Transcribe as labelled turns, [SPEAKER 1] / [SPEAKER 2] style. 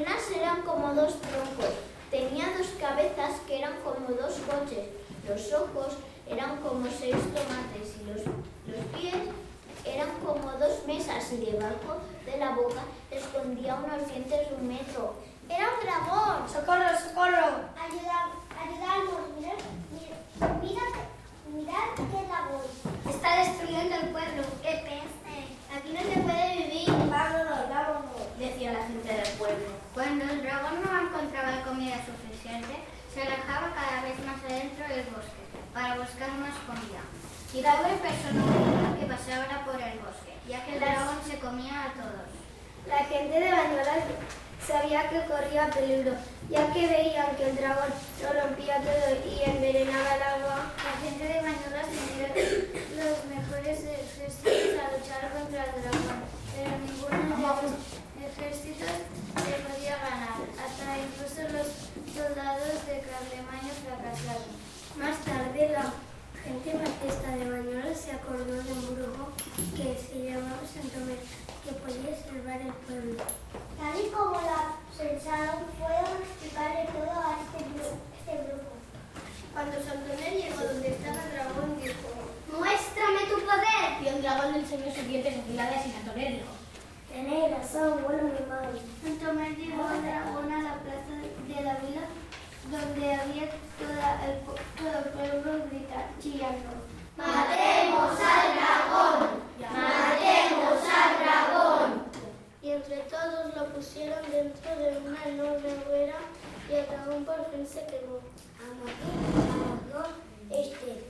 [SPEAKER 1] Piernas eran como dos troncos. Tenía dos cabezas que eran como dos coches. Los ojos eran como seis tomates y los, los pies eran como dos mesas y debajo de la boca escondía unos dientes de un metro.
[SPEAKER 2] Era un dragón.
[SPEAKER 3] ¡Socorro, socorro!
[SPEAKER 2] Ayuda, ayudadnos. Mirad, mirad, mirad, qué dragón.
[SPEAKER 3] Está destruyendo el pueblo.
[SPEAKER 2] ¡Qué peste! Aquí no se puede vivir.
[SPEAKER 3] Vámonos, vámonos.
[SPEAKER 1] Decía la gente pueblo.
[SPEAKER 4] Cuando el dragón no encontraba comida suficiente, se alejaba cada vez más adentro del bosque para buscar más comida. Y pobre persona que pasara por el bosque, ya que el dragón se comía a todos.
[SPEAKER 3] La gente de Bañolas sabía que corría peligro, ya que veían que el dragón lo rompía todo y envenenaba el agua.
[SPEAKER 4] La gente de Bañolas tenía los mejores ejércitos a luchar contra el dragón, pero ninguno de los ejércitos le podía ganar, hasta incluso los soldados de
[SPEAKER 3] Más tarde, la gente marquesa de Bañolas se acordó de un brujo que se llamaba Santomé, que podía salvar el pueblo.
[SPEAKER 2] Tal y como la pensaron, fueron a explicarle todo a este, gru- este grupo.
[SPEAKER 3] Cuando Santomé
[SPEAKER 2] ¡Matemos al dragón! ¡Matemos al dragón!
[SPEAKER 4] Y entre todos lo pusieron dentro de una enorme hoguera y el dragón por fin se quemó. ¡A matar al dragón! Este.